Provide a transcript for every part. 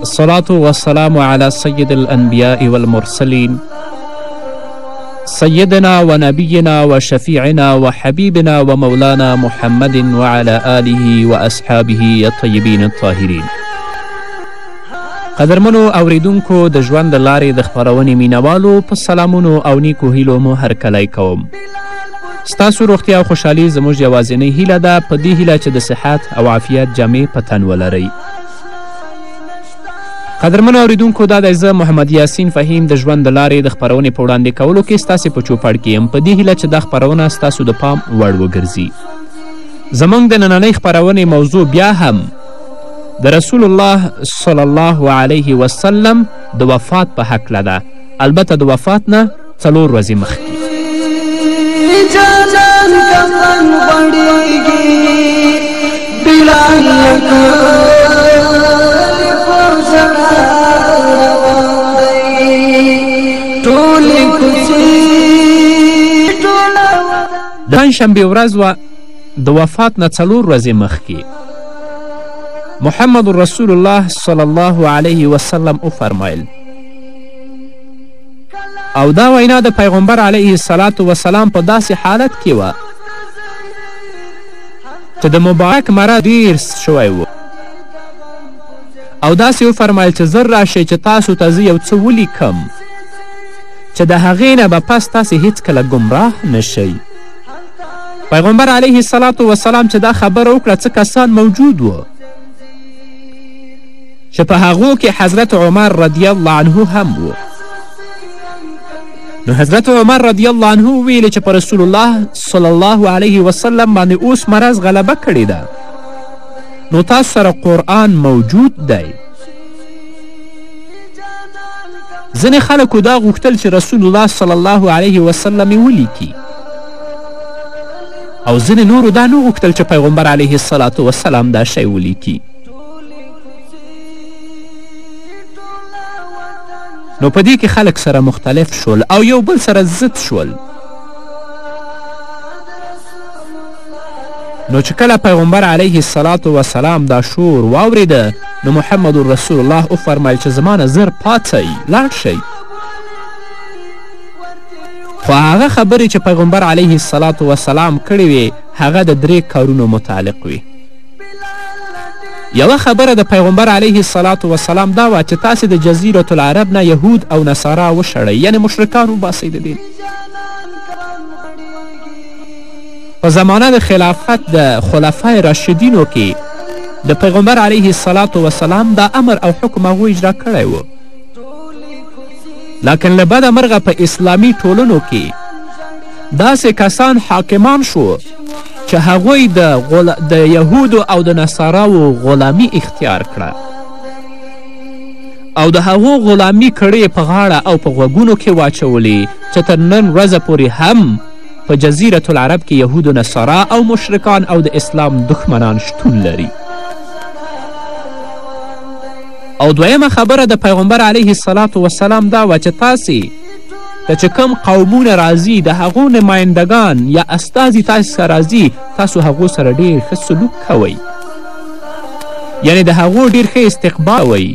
الصلاة والسلام علی سید الانبیاء والمرسلین سیدنا و نبینا و شفیعنا و حبیبنا و مولانا محمد وعلى آله و اصحابه الطیبین الطاهرین قدرمنو اوریدونکو د ژوند د لارې د خپرونې مینوالو په سلامونو او نیکو هیلو مو هرکلی کوم ستاسو روغتیا او خوشحالي زموږ یوازینۍ هیله ده په دې هیله چې د صحت او عافیت جامې په تن ولرئ قدرمنو اوریدونکو دا دی زه محمد یاسین فهیم د ژوند د لارې د خپرونې په وړاندې کولو کې ستاسې په چوپړ کې یم په دې هیله چې دا خپرونه ستاسو د پام وړ وګرځي زموږ د نننۍ خپرونې موضوع بیا هم د رسول الله صلی الله علیه وسلم د وفات په هکله ده البته د وفات نه څلور ورځې مخکې جانان کمن غړیږي بلال د پنجشنبې ورځ وه د وفات نه څلور ورځې مخکې محمد رسول الله صلی الله علیه وسلم وفرمایل او دا وینا د پیغمبر علیه الصلاة وسلام په داسې حالت کې وه چې د مبارک مرض ډیر شوی و او داسې وفرمایل چې زر راشئ چې تاسو ته زه یو څه ولیکم چې د هغې نه به پس تاسې هیڅکله ګمراه نشئ پیغمبر علیه السلام وسلام چې دا خبره وکړه څه کسان موجود و چې په هغو کې حضرت عمر رضی الله عنه هم و نو حضرت عمر رضی الله عنه ویلې چې په رسول الله صلی الله علیه وسلم باندې اوس مرض غلبه کړې ده نو تاسو سره قرآن موجود دی ځینې خلکو دا غوښتل چې رسول الله صلی الله علیه وسلم یې ولیکي او ځینې نورو دا نه غوښتل چې پیغمبر علیه السلام دا شی ولیکي نو په دې کې خلک سره مختلف شول او یو بل سره ضد شول نو چې کله پیغمبر علیه السلام وسلام دا شور واوریده نو محمد رسول الله وفرمیل چې زما نه زر پاڅئ لاړ شئ خو هغه خبرې چې پیغمبر علیه السلام وسلام کړې وې هغه د درې کارونو متعلق وې یوه خبره د پیغمبر علیه الصلاة والسلام دا وه چې تاسې د جزیرة العرب نه یهود او نصارا وشړئ یعنې مشرکان وباسئ د دین په زمانه د خلافت د خلفاء راشدینو کې د پیغمبر علیه السلام وسلام دا امر او حکم هغو اجرا کړی و لکن له بده مرغه په اسلامي ټولنو کې داسې کسان حاکمان شو چې هغوی د, غل... د یهودو او د نصاراو غلامي اختیار کړه او د هغو غلامي کړې په غاړه او په غوږونو کې واچولې چې تر نن ورځه پورې هم په جزیرة العرب کې یهود و نصارا او مشرکان او د اسلام دښمنان شتون لري او دویمه خبره د پیغمبر علیه السلام وسلام دا وه چې تاسې ته چې کم قومونه راځي د هغو نمایندګان یا استازي تاسې څخه راځي تاسو هغو سره ډیر ښه سلوک کوئ یعنې د هغو ډیر ښه استقبال کوئ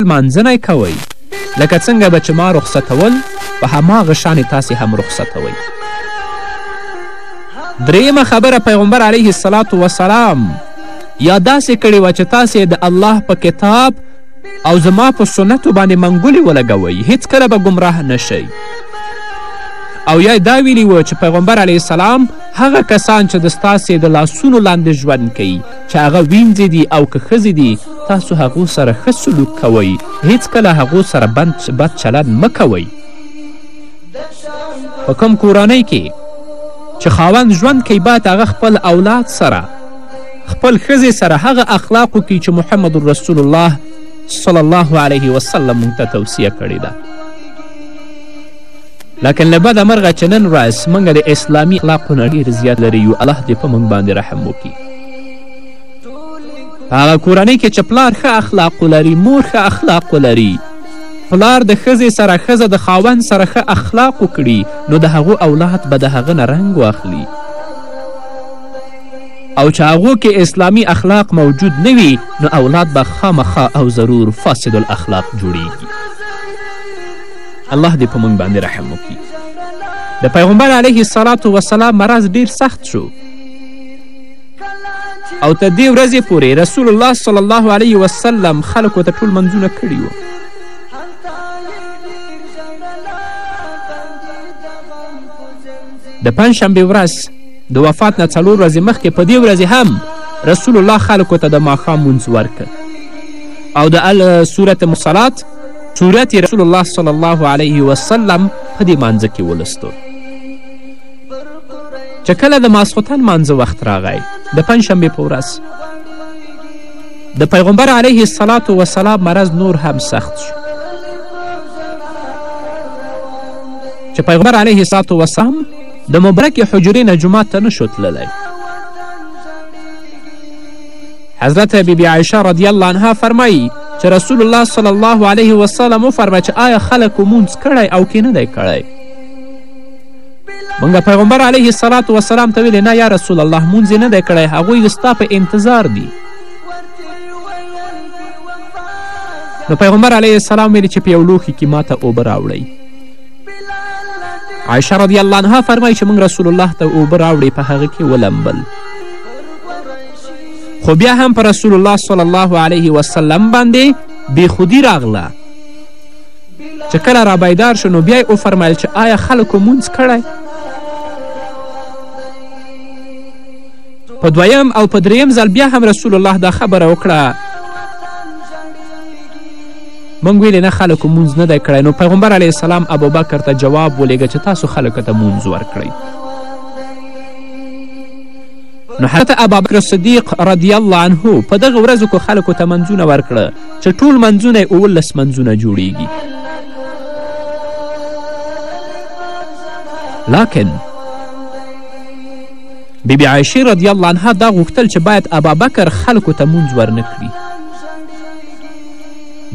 لمانځنه کوئ لکه څنګه به چې ما رخصتول په هماغه شانې تاسې هم رخصتوئ درېیمه خبره پیغمبر علیه السلام یا داسې کړې وه چې تاسې د الله په کتاب او زما په سنتو باندې منګولې ولګوئ هیڅکله به ګمراه نه شئ او یا دا ویلي و چې پیغمبر علیه السلام هغه کسان چې د ستاسې د لاسونو لاندې ژوند کوي چې هغه وینځې دي او که ښځې دي تاسو هغو سره ښه سلوک کوئ هیڅکله هغو سره بد چلند مه کوئ په کوم کورنۍ کې چې خاوند ژوند کوي باید هغه خپل اولاد سره خپل ښځې سره هغه اخلاق وکړي چې محمد رسول الله صلی الله علیه وسلم موږ ته توصیه کړې ده لکن له بده مرغه چې نن ورځ موږ د اسلامي اخلاقو نه ډېر زیات لري یو الله دې په موږ باندې رحم وکړي په هغه کورنۍ کې چې پلار ښه اخلاق ولري مور ښه اخلاق ولري پلار د ښځې سره ښځه د خاوند سره ښه اخلاق وکړي نو د هغو اولاد به د هغه نه رنګ واخلي او چې هغو کې اسلامي اخلاق موجود نه وي نو اولاد به خامخا او ضرور فاسد الاخلاق جوړیږي الله دې په موږ باندې رحم وکړي د پیغمبر علیه السلام وسلام مرض ډیر سخت شو او تر دې ورځې پورې رسول الله صلی الله علیه وسلم خلکو ته ټول منځونه کړي وو د پنجشنبې ورځ د وفات نه څلور ورځې مخکې په دې ورځې هم رسول الله خلکو ته د ماښام مونځ ورکړ او د سورت مصلات سورت رسول الله صلی الله علیه وسلم په دې مانځه کې ولستو چې کله د ماسخوتن مانځه وخت راغی د پنجشنبې په ورځ د پیغمبر علیه السلام وسلام مرض نور هم سخت شو چې پیغمبر علیه السلام وسلام د مبرکې حجرې نه جومات ته نشو تللی حضرت بیبي عایشه رضی الله عنها فرمایی چې رسول الله صلی الله علیه وسلم وفرمه چې آیا خلکو مونځ کړی او که نه دی کړی موږ پیغمبر علیه السلام وسلام ته ویلې نه یا رسول الله مونځ نه دی کړی هغوی ستا په انتظار دي نو پیغمبر علیه السلام ویلې چې په یو لوښي کې ماته اوبه راوړئ عایشه رضی الله عنها فرمایي چې موږ رسول الله ته اوبه راوړې په هغه کې ولمبل خو بیا هم په رسول الله صلی الله علیه وسلم باندې بیخودي راغله چې کله را بیدار شو نو بیا یې وفرمیل چې آیا خلکو مونځ کړی په دویم او په دریم ځل بیا هم رسول الله دا خبره وکړه موږ ویلې نه خلکو مونځ نه دی کړی نو پیغمبر علیه السلام ابوبکر ته جواب ولیږه چې تاسو خلکو ته مونځ ورکړئ نو حضرت ابابکر صدیق رضی الله عنه په دغه ورځو کې خلکو ته منځونه ورکړه چې ټول منځونه یې اوولس منځونه جوړیږي لکن بی بی عایشه رضی الله عنها دا غوښتل چې باید ابابکر خلکو ته مونځ ورنه کړي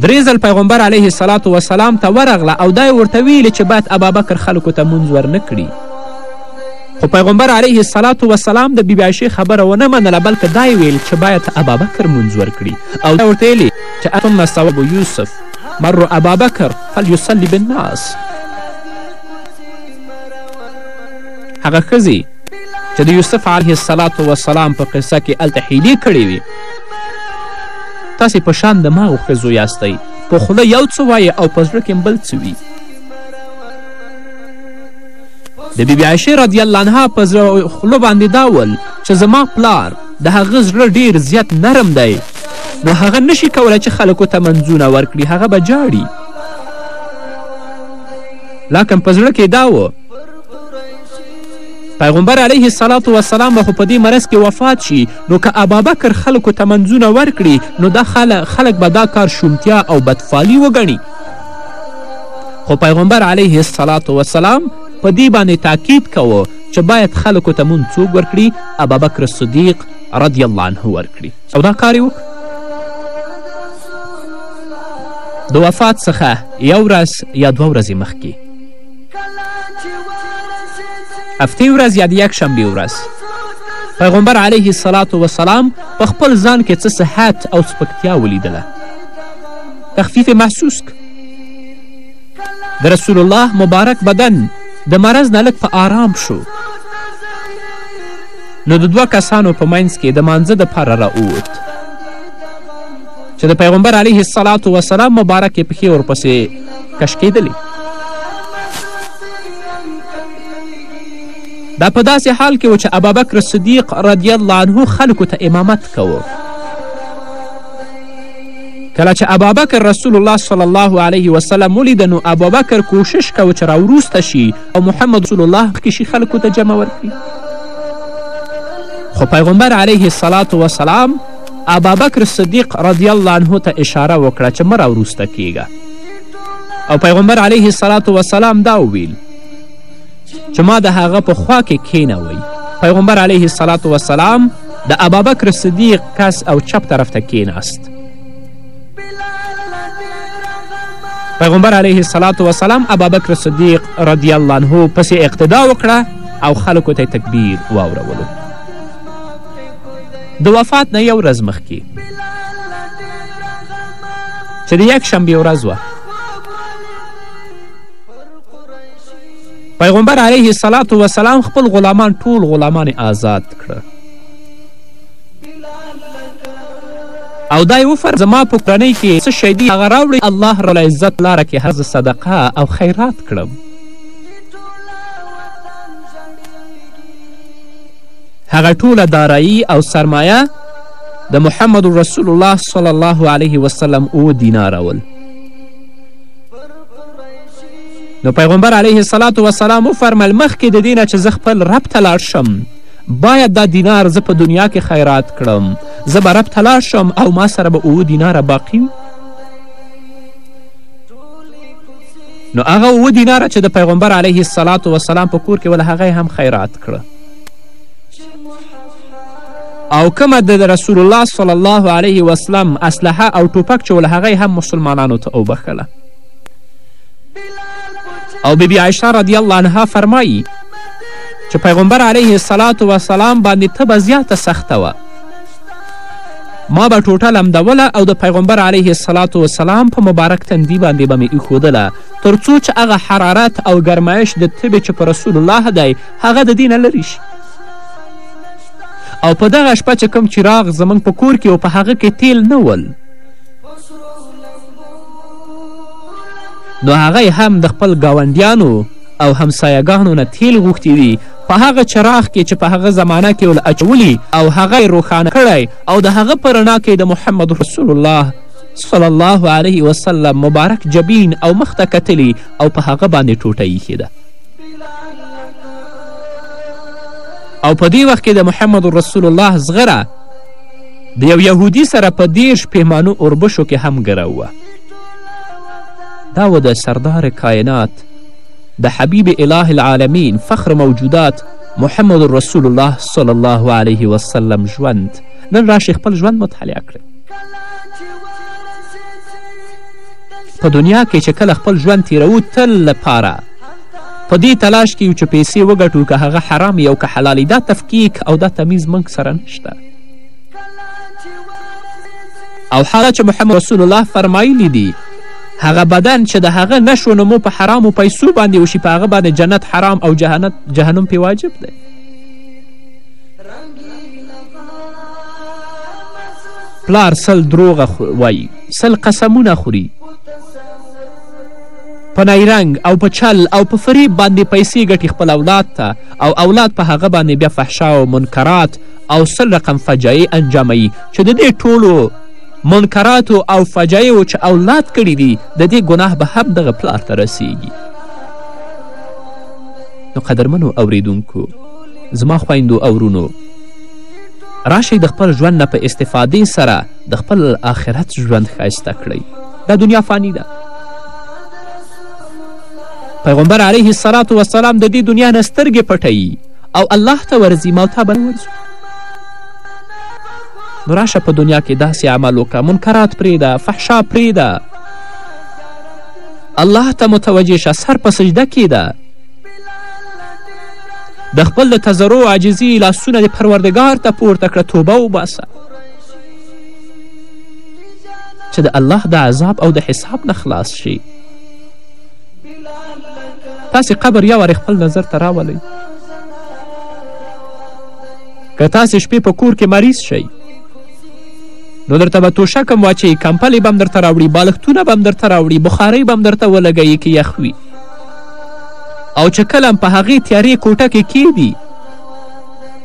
درې ځل پیغمبر علیه السلام وسلام ته ورغله او دا یې ورته ویلي چې باید ابابکر خلکو ته مونځ ورنه کړي خو پیغمبر علیه السلام وسلام د بیبي عایشې خبره ونه منله بلکې دا یې ویل چې باید ته ابابکر مونځ ورکړي او دا ورته ویلې چې اتم صواب یوسف مر ابابکر فلیصلي بالناس هغه ښځې چې د یوسف علیه السلام وسلام په قصه کې هلته حیلې کړې وي تاسې په شان د ماو ښځو یاستئ په خوله یو څه وایې او په زړه کې بل څه وي د بیبي عایشې رضی الله عنها په زړه خوله باندې دا ول چې زما پلار د هغه زړه ډیر زیات نرم دی نو هغه نشي کولی چې خلکو ته منځونه ورکړي هغه به جاړي لاکن په زړه کې دا و پیغمبر علیه الصلاة والسلام به خو په دې مرض کې وفات شي نو که ابابکر خلکو ته منځونه ورکړي نو دا خلک به دا کار شومتیا او بدفالي وګڼي خو پیغمبر علیه الصلاة والسلام په دې باندې تاکید کوو چې باید خلکو ته مونږ څوک ورکړي ابابکر صدیق رضی الله عنه ورکړي او دا کار یې د وفات څخه یو ورځ یا دوه ورځې مخکې هفتې ورځ یا د یکشنبې ورځ پیغمبر علیه الصلاة وسلام په خپل ځان کې څه صحت او سپکتیا ولیدله تخفیف محسوس که د رسول الله مبارک بدن د مرض نه لږ په آرام شو نو د دوه کسانو په منځ کې د مانځه دپاره راووت چې د پیغمبر علیه الصلاة وسلام مبارکې پښې ورپسې کش کېدلې. دا په داسې حال کې و چې ابابکر صدیق رضی الله عنه خلکو ته امامت کوو کله چې ابابکر رسول الله صلی الله علیه وسلم ولیده نو ابابکر کوشش کوه چې راوروسته شي او محمد رسول الله مخکې شي خلکو ته جمع ورکړي خو پیغمبر علیه الصلاة وسلام ابابکر صدیق رضی الله عنه ته اشاره وکړه چې مه راوروسته کیږه او پیغمبر علیه الصلاة والسلام دا وویل چې ما د هغه په خوا کې کینوئ پیغمبر علیه الصلاة والسلام د ابابکر صدیق کس او چپ طرف ته کیناست پیغمبر علیه الصلاة والسلام ابابکر صدیق رضی الله عنه پسې اقتدا وکړه او خلکو ته تکبیر واورولو د وفات نه یو ورځ مخکې چې د یک شنبې ورځ وه پیغمبر علیه الصلاة وسلام خپل غلامان ټول غلامان آزاد کړه او دا یې وفر زما په کورنۍ کې څه شی دي هغه راوړئ الله رب العزت لاره کې هر صدقه او خیرات کړم هغه ټوله دارایی او سرمایه د محمد رسول الله صلی الله علیه وسلم او دیناره ول نو پیغمبر علیه الصلاة وسلام وفرمیل مخکې د دې نه چې زه خپل رب ته لاړ شم باید دا دینار زه په دنیا کې خیرات کړم زه به رب ته لاړ شم او ما سره به اوه دیناره باقي نو هغه اوه دیناره چې د پیغمبر علیه الصلاة وسلام په کور کې ول هغه هم خیرات کړه او کومه د رسول الله صلی الله علیه وسلم اسلحه او ټوپک چې ول هغه هم مسلمانانو ته وبخښله او بیبي عایشه رضی الله عنها فرمایی چې پیغمبر علیه الصلاة وسلام باندې تبه زیاته سخته وه ما به ټوټه لمدوله او د پیغمبر علیه الصلاة وسلام په مبارک تندي باندې به مې ایښودله تر څو چې هغه حرارت او ګرمایش د تبې چې په رسول الله دی هغه د دې نه لرې شي او په دغه شپه چې کوم چراغ زموږ په کور کې و په هغه کې تیل نه ول نو هغه هم د خپل ګاونډیانو او همسایهګانو نه تیل غوښتي دي په هغه چراغ کې چې په هغه زمانه کې ول اچولي او هغه یې روښانه کړی او د هغه په رڼا کې د محمد رسول الله صلی الله علیه وسلم مبارک جبین او مخته کتلی او په هغه باندې ټوټه ایښې ده او په دې وخت کې د محمد رسول الله زغره د یو یهودي سره په دیرش پیمانو اوربشو کې هم ګره وه دا و د سردار کاینات د حبیب اله العالمین فخر موجودات محمد رسول الله صلی الله علیه وسلم ژوند نن راشي خپل ژوند مطالعه کړئ په دنیا کې چې کله خپل ژوند تیروو تل لپاره په دې تلاش کې یو چې پیسې وګټو که هغه حرامې او که حلالې دا تفکیک او دا تمیز موږ سره نشته او هغه چې محمد رسول الله فرمایلی دي هغه بدن چې د هغه نشو نمو په حرامو پیسو باندې وشي په هغه باندې جنت حرام او جهنت جهنم پې واجب دی پلار سل دروغه وایي سل قسمونه خوري په نایرنګ او په چل او په فریب باندې پیسې ګټي خپل اولاد ته او اولاد په هغه باندې بیا فحشا او منکرات او سل رقم فجایع انجاموي چې د دې ټولو منکراتو او فجایعو چې اولاد کړي دي د دې ګناه به هم دغه پلار ته رسیږي نو قدرمنو اوریدونکو زما خویندو او ورونو راشئ د خپل ژوند نه په استفادې سره د خپل آخرت ژوند ښایسته کړئ دا دنیا فانی ده پیغمبر علیه السلام وسلام د دې دنیا نه سترګې پټوي او الله ته ورځي ما تا بل ورځو نو راشه په دنیا کې داسې عمل وکړه منکرات پرېږده فحشا پرېږده الله ته متوجه شه سر په سجده کېده د خپل د تزرو عاجزي لاسونه د پروردګار ته پورته کړه توبه وباسه چې د الله د عذاب او د حساب نه خلاص شي تاسې قبر یا وارې خپل نظر ته راولئ که تاسې شپې په کور کې مریض شئ نو درته به توشک هم واچوي کمپلې به هم درته راوړي بالښتونه به هم درته راوړي بخارۍ به هم درته ولګوي که یخ وي او چې کله هم په هغې تیارې کوټه کې کیدي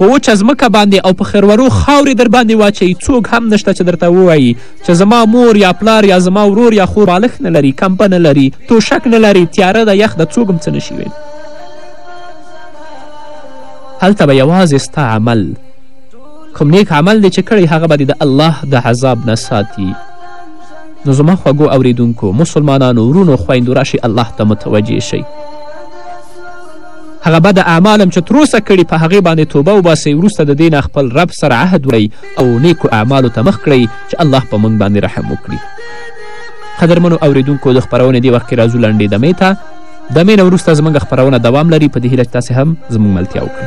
په وچه ځمکه باندې او په خرورو خاورې در باندې واچوي څوک هم نشته چې درته ووایي چې زما مور یا پلار یا زما ورور یا خور بالښت نه لري کمپه نه لري توشک نه لري تیاره ده یخ ده څوک هم څه نشي ویل هلته به یوازې ستا عمل کوم نیک عمل دی چې کړی هغه به د الله د عذاب نه ساتي نو زما خوږو اوریدونکو مسلمانانو ورونو خویندو راشي الله ته متوجه شئ هغه بد اعمال هم چې تر اوسه کړي په هغې باندې توبه وباسئ وروسته د دې نه خپل رب سره عهد وکړئ او نیکو اعمالو ته مخ کړئ چې الله په موږ باندې رحم وکړي قدرمنو اوریدونکو د خپرونې دې وخت کې راځو لنډې دمې ته دمې نه وروسته زموږ خپرونه دوام لري په دې هیله چې تاسې هم زموږ ملتیا وکړئ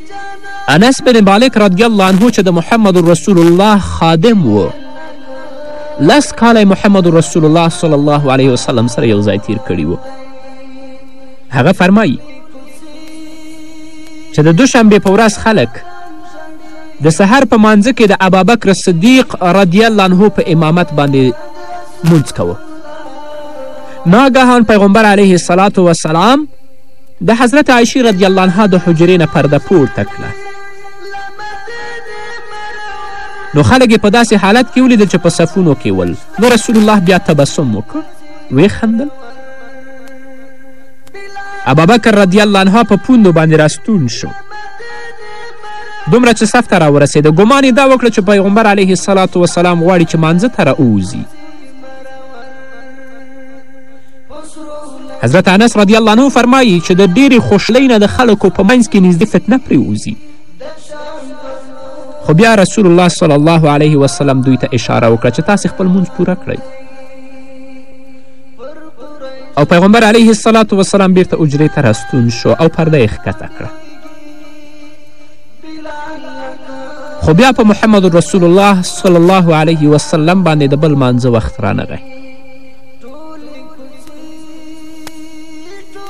انس بن مالک رضی الله عنه چې د محمد رسول الله خادم و لس کاله محمد رسول الله صلی الله علیه وسلم سره یو ځای تیر کړي وو هغه فرمایي چې د دوشنبې په ورځ خلک د سهار په مانځه کې د ابابکر صدیق رضی الله عنه په امامت باندې مونځ کوه ناګهان پیغمبر علیه السلام د حضرت عایشې رضی الله عنها د حجرې نه پرده پورته کړه نو خلک یې په داسې حالت کې ولیدل چې په صفونو کې ول نو رسول الله بیا تبسم وکړ ویې خندل ابابکر رضی الله عنها په پوندو باندې راستون شو دومره چې صف ته راورسېده ګمان یې دا وکړه چې پیغمبر علیه السلام غواړي چې مانځه ته راووځي حضرت انس رضی الله عنه فرمایي چې د ډېرې خوشحالۍ نه د خلکو په منځ کې نږدې فتنه پرېوځي خو بیا رسول الله صلی الله علیه وسلم دوی ته اشاره وکړه چې تاسې خپل مونځ پوره کړئ او پیغمبر علیه السلام وسلام بیرته اجرې ته راستون شو او پرده یې ښکته کړه خو بیا په محمد رسول الله صلی الله علیه وسلم باندې د بل مانځه وخت رانغی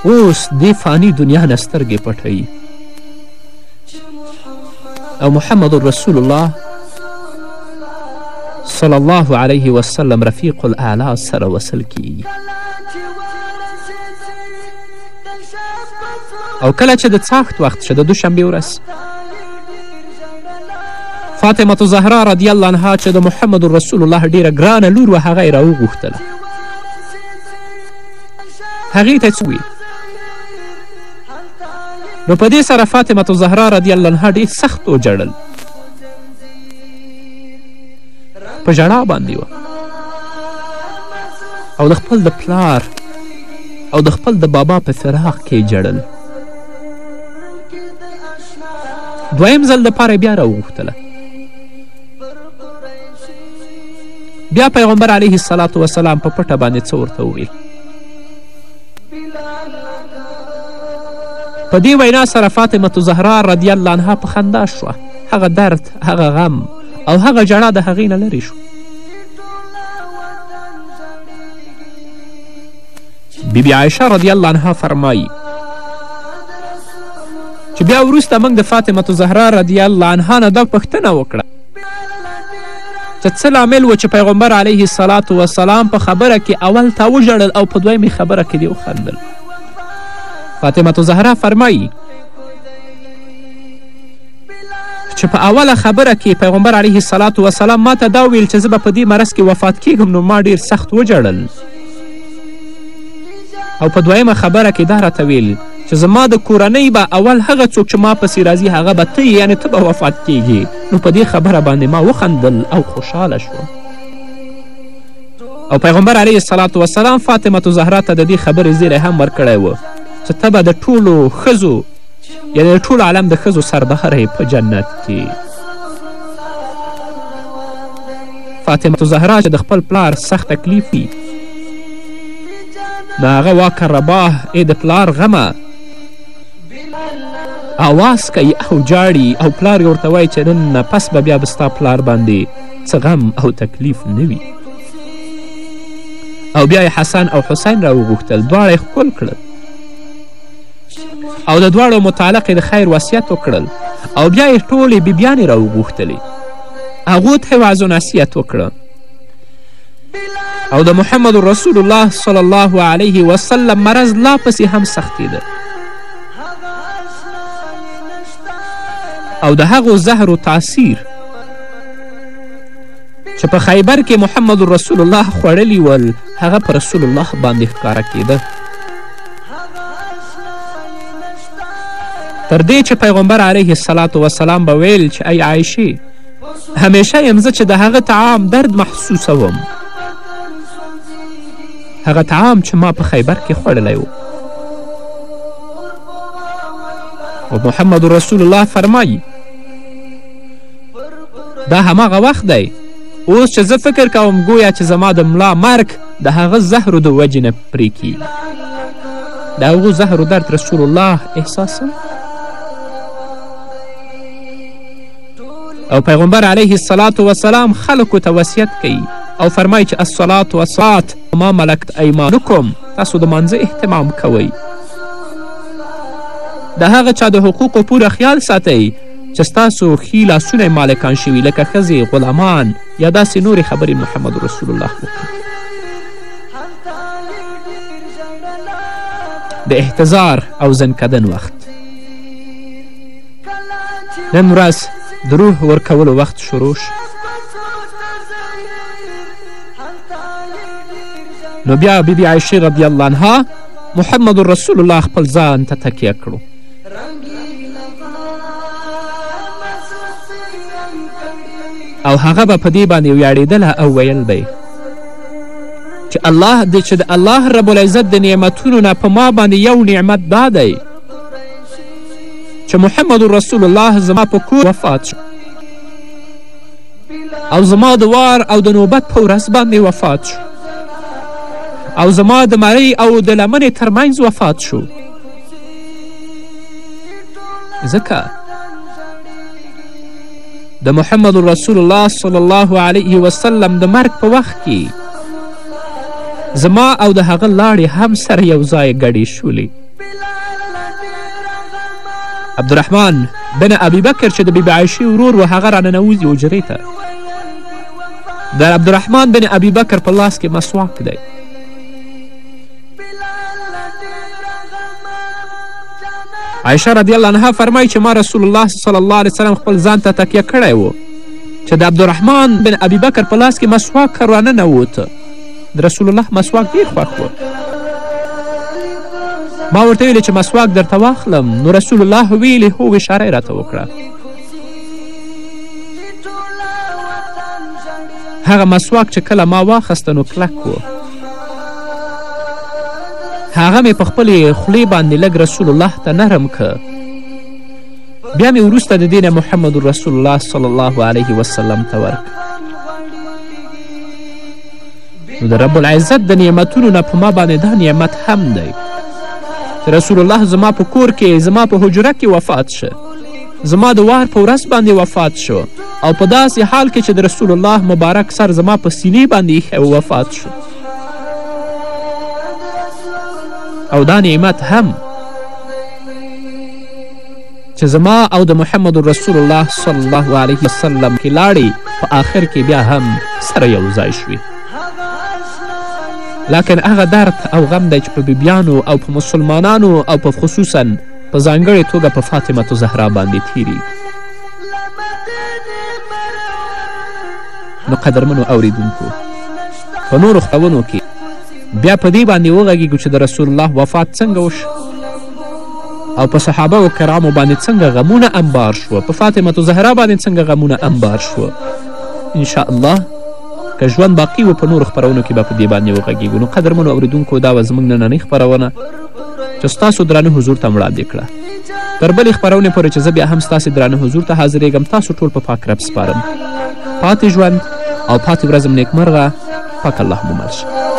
اوس دې فاني دنیا نه سترګې پټوي او محمد رسول الله صلی الله علیه وسلم رفیق الاعلی سره وصل کیږي او کله چې د څاښت وخت شه د دوشنبې ورځ فاطمة الزهرا رضی الله عنها چې د محمد رسول الله ډیره ګرانه لور وه هغه یې راوغوښتله هغې ته څه نو په دې سره فاطمه الزهرا رضی الله عنها ډېر سخت وژړل په ژړا باندې وه او د خپل د پلار او د خپل د بابا په فراق کې ژړل دویم ځل دپاره بیا راوغوښتله بیا پیغمبر علیه السلام وسلام په پټه باندې څه ورته وویل په دې وینا سره فاطمه زهرا رضی الله عنها په خندا شوه هغه درد هغه غم او هغه ژړا د هغې نه لرې شو بی بی عایشه رضی الله عنها فرمایی چې بیا وروسته موږ د فاطمه زهرا رضی الله عنها نه دا پوښتنه وکړه چې څه لامل و چې پیغمبر علیه الصلاة وسلام په خبره کې اول تا وژړل او په دویمې خبره کې دې وخندل فاطمه زهرا فرمایی چې په اوله خبره کې پیغمبر علیه الصلاة وسلام ما ته دا ویل چې زه به په دې مرض کې وفات کیږم نو ما ډیر سخت وژړل او په دویمه خبره کې دا راته ویل چې زما د کورنۍ به اول هغه څوک چې ما پسې راځي هغه به ته یې یعنې ته به وفات کیږي نو په دې خبره باندې ما وخندل او خوشحاله شوم او پیغمبر علیه السلام وسلام فاطمه زهرا ته د دې خبرې زیری هم ورکړی و چې ته به د ټولو ښځو یعنې د ټول عالم د ښځو سرداره په جنت کې فاطمه الزهرا چې د خپل پلار سخت تکلیف وي د هغه واکه رباه ای د پلار غمه اواز کوي او جاړي او پلار یې ورته وایي چې نن نه پس به بیا به ستا پلار باندې څه غم او تکلیف نه وي او بیا یې حسن او حسین راوغوښتل دواړه یې ښکل کړل او د دواړو متعلق د خیر وصیت وکړل او بیا یې ټولې بیبیانې راوغوښتلې هغو ته یې وعظ و نصیحت وکړه او د محمد رسول الله صلی الله علیه وسلم مرض لا پسې هم سختېده او د هغو زهرو تاثیر چې په خیبر کې محمد رسول الله خوړلي ول هغه په رسول الله باندې ښکاره کېده تر دې چې پیغمبر علیه السلام وسلام به ویل چې ای عایشې همیشه یم زه چې د هغه تعام درد محسوسوم هغه تعام چې ما په خیبر کې خوړلی و او محمد رسول الله فرمایی دا هماغه وخت دی اوس چې زه فکر کوم گویا چې زما د ملا مرګ د هغه زهرو د وجې نه پرې کیږي د هغو زهرو درد رسول الله احساسوي او پیغمبر علیه الصلاة وسلام خلکو ته وصیت کوي او فرمایي چې الصلاة وسات ما ملکت ایمانکم تاسو د مانځه اهتمام کوئ د هغه چا د حقوقو پوره خیال ساتئ چې ستاسو ښي لاسونه مالکان شوي لکه ښځې غلامان یا داسې نورې خبرې محمد رسول الله وکړي د احتضار او زنکدن وخت نن ورځ د روح ورکولو وخت شروع شو نو بیا بیبي عایشې رضی الله عنها محمد رسول الله خپل ځان ته تکیه کړو او هغه به په دې باندې ویاړېدله او ویل به چې الله د چې د الله رب العزت د نعمتونو نه په ما باندې یو نعمت دا دی چې محمد رسول الله زما په کور وفات شو او زما د وار او د نوبت په ورځ باندې وفات شو او زما د مرۍ او د لمنې ترمنځ وفات شو ځکه د محمد رسول الله صلی الله علیه وسلم د مرګ په وخت کې زما او د هغه لاړې هم سره یو ځای ګډې شولې عبدالرحمن بن ابیبکر چې د بیبي عایشې ورور و هغه راننوځي حجرې ته د عبدالرحمن بن ابي بکر په لاس کې مسواک دی عایشه رضی الله عنها فرمایي چې ما رسول الله صلی الله علیه وسلم خپل ځان ته تکیه کړی و چې د عبدالرحمن بن ابیبکر په لاس کې مسواک راننوت د رسول الله مسواک ډېر خوښ و ما ورته ویلې چې مسواک درته واخلم نو رسول الله ویلې هو اشاره یې راته وکړه هغه مسواک چې کله ما واخیسته نو کلک و هغه مې په خپلې خولې باندې لږ رسول الله ته نرم که بیا مې وروسته د دې نه محمد رسول الله صلی الله علیه وسلم ته ورکړ نو د رب العزت د نعمتونو نه په ما باندې دا نعمت هم دی رسول الله زما په کور کې زما په حجره کې وفات شه زما د وار په ورځ باندې وفات شو او په داسې حال کې چې د رسول الله مبارک سر زما په سینې باندې ایښی و وفات شو او دا نعمت هم چې زما او د محمد رسول الله صلی الله علیه وسلم کې لاړې په آخر کې بیا هم سره یو ځای شوې لکن هغه درد او غم دی چې په بیبیانو او په مسلمانانو او په خصوصا په ځانګړې توګه په فاطمه الزهرا باندې تیریږي نو قدرمنو اوریدونکو په نورو خپرونو کې بیا په دې باندې وغږیږو چې د رسول الله وفات څنګه وشو او په صحابه و کرامو باندې څنګه غمونه انبار شوه په فاطمه زهرا باندې څنګه غمونه انبار شوه انشاءالله که ژوند باقي و په نورو خپرونو کې به په دې باندې وغږیږو نو قدرمنو اوریدونکو دا وه زموږ نننۍ خپرونه چې ستاسو درانه حضور ته وړاندې کړه تر بلې خپرونې پورې چې زه بیا هم ستاسې درانه حضور ته حاضرېږم تاسو ټول په پا پاک رب سپارم پاتې ژوند او پاتې ورځم نیکمرغه پاک الله مو مل شي